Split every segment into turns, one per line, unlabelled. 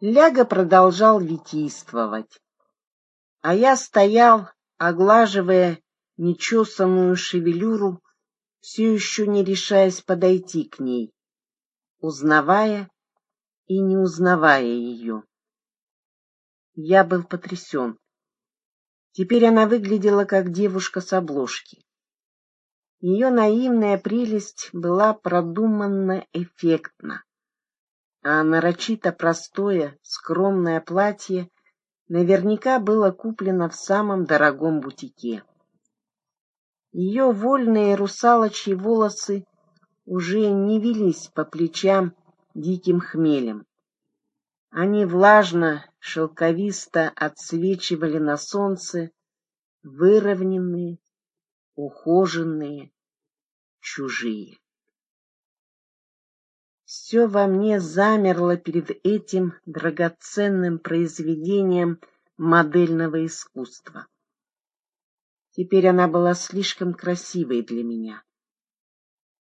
Ляга продолжал витийствовать, а я стоял, оглаживая нечесанную шевелюру, все еще не решаясь подойти к ней, узнавая и не узнавая ее. Я был потрясен. Теперь она выглядела как девушка с обложки. Ее наивная прелесть была продуманно эффектна, а нарочито простое, скромное платье наверняка было куплено в самом дорогом бутике. Ее вольные русалочьи волосы уже не велись по плечам диким хмелем. Они влажно, шелковисто отсвечивали на солнце, выровненные, ухоженные, чужие. Все во мне замерло перед этим драгоценным произведением модельного искусства. Теперь она была слишком красивой для меня.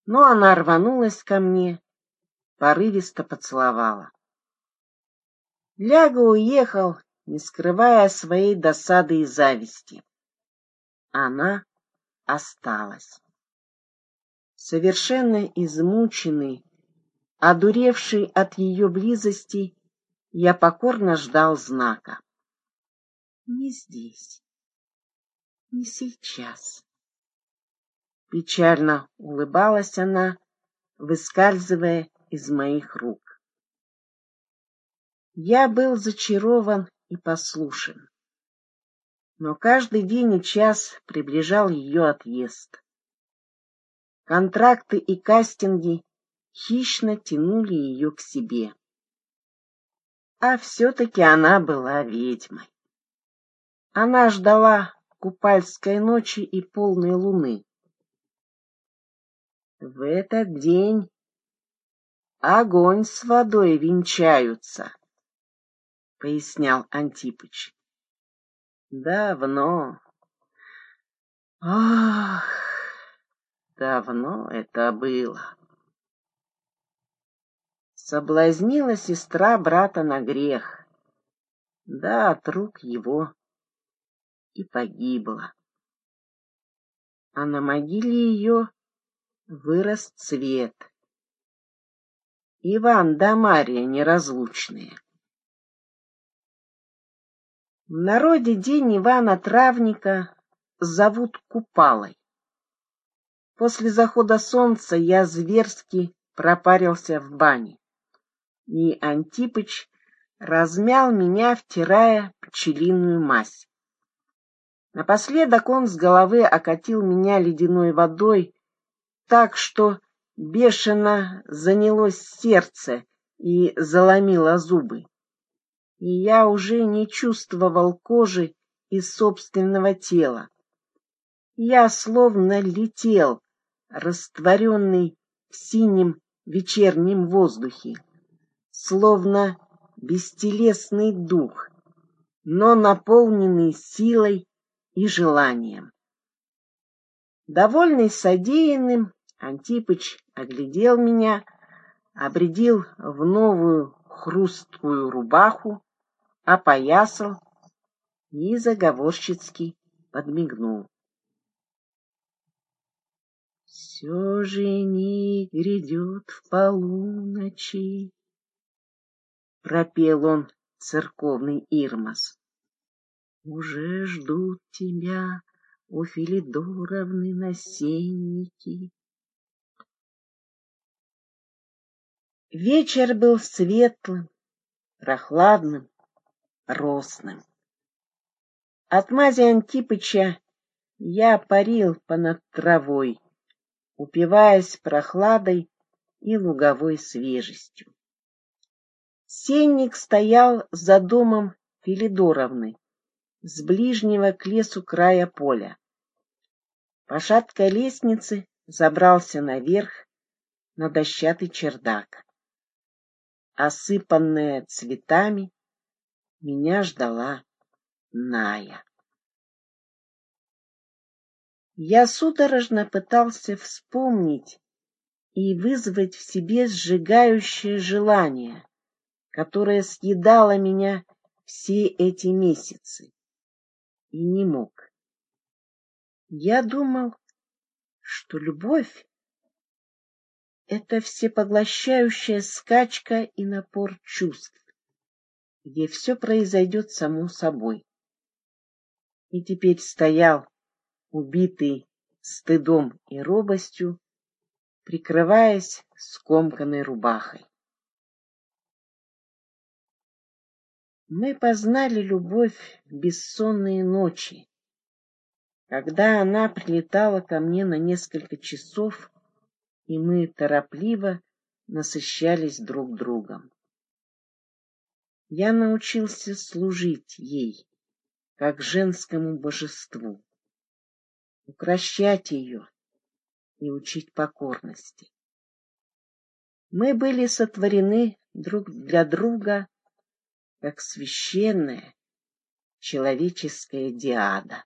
Но она рванулась ко мне, порывисто поцеловала. Ляга уехал, не скрывая своей досады и зависти. Она осталась. Совершенно измученный, одуревший от ее близости, я покорно ждал знака. Не здесь, не сейчас. Печально улыбалась она, выскальзывая из моих рук. Я был зачарован и послушен но каждый день и час приближал ее отъезд. Контракты и кастинги хищно тянули ее к себе. А все-таки она была ведьмой. Она ждала купальской ночи и полной луны. В этот день огонь с водой венчаются, — пояснял Антипыч. Давно. Ах, давно это было. Соблазнила сестра брата на грех. Да, от рук его и погибла. А на могиле ее вырос цвет. Иван да Мария неразлучные. В народе день Ивана Травника зовут Купалой. После захода солнца я зверски пропарился в бане, и Антипыч размял меня, втирая пчелиную мазь. Напоследок он с головы окатил меня ледяной водой, так что бешено занялось сердце и заломило зубы и я уже не чувствовал кожи и собственного тела. Я словно летел, растворенный в синем вечернем воздухе, словно бестелесный дух, но наполненный силой и желанием. Довольный содеянным, Антипыч оглядел меня, обредил в новую хрусткую рубаху, опоясал и заговорщицки подмигнул. Все же не грядет в полуночи, пропел он церковный Ирмас. Уже ждут тебя у Филидоровны насенники. Вечер был светлым, прохладным, росным. От мази Антипыча я парил понад травой, упиваясь прохладой и луговой свежестью. Сенник стоял за домом Филидоровны, с ближнего к лесу края поля. По шаткой лестнице забрался наверх на дощатый чердак. Осыпанная цветами, меня ждала Ная. Я судорожно пытался вспомнить и вызвать в себе сжигающее желание, которая съедала меня все эти месяцы. И не мог. Я думал, что любовь — это всепоглощающая скачка и напор чувств, где все произойдет само собой. И теперь стоял, убитый стыдом и робостью, прикрываясь скомканной рубахой. Мы познали любовь бессонные ночи, когда она прилетала ко мне на несколько часов, и мы торопливо насыщались друг другом. Я научился служить ей, как женскому божеству, укращать ее и учить покорности. Мы были сотворены друг для друга как священная человеческая диада.